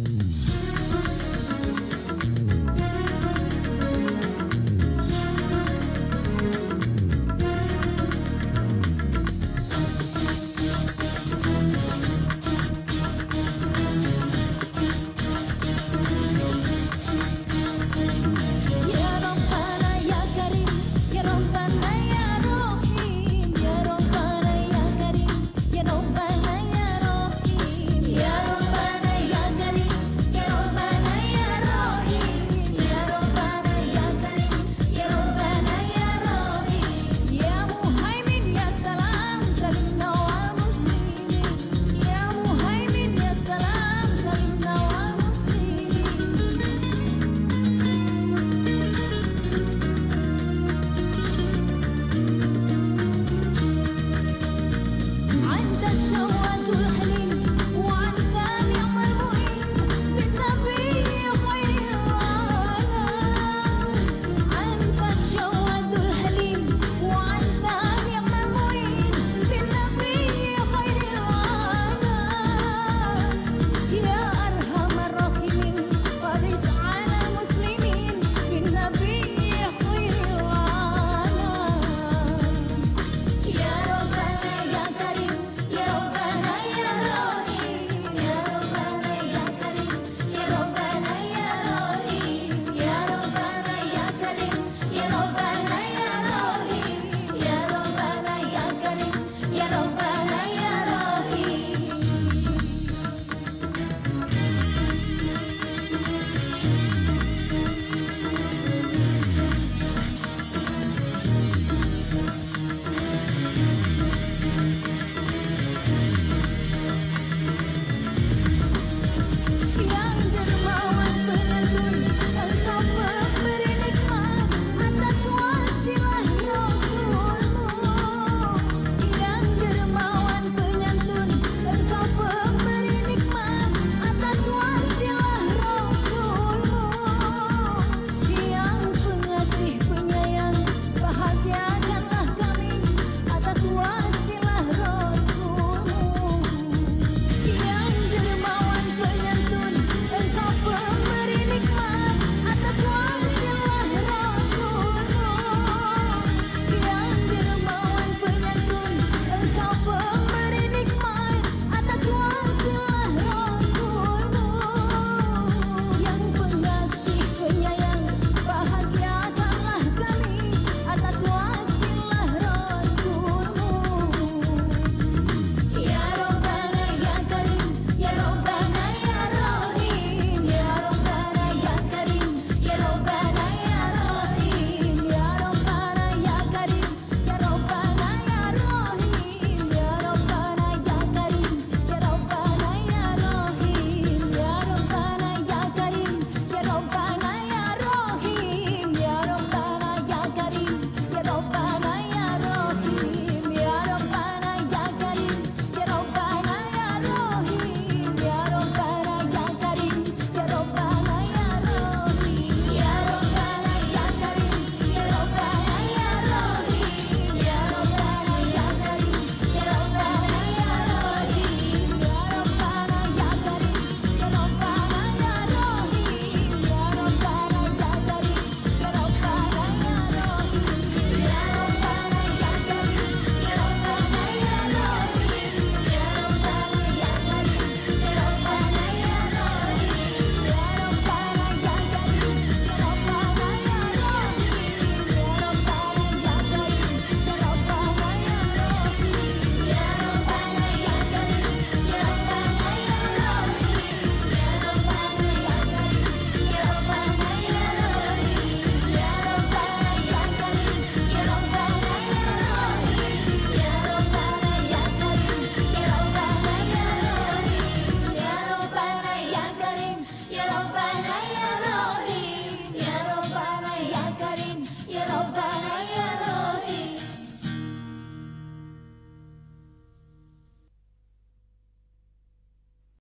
Mm. show.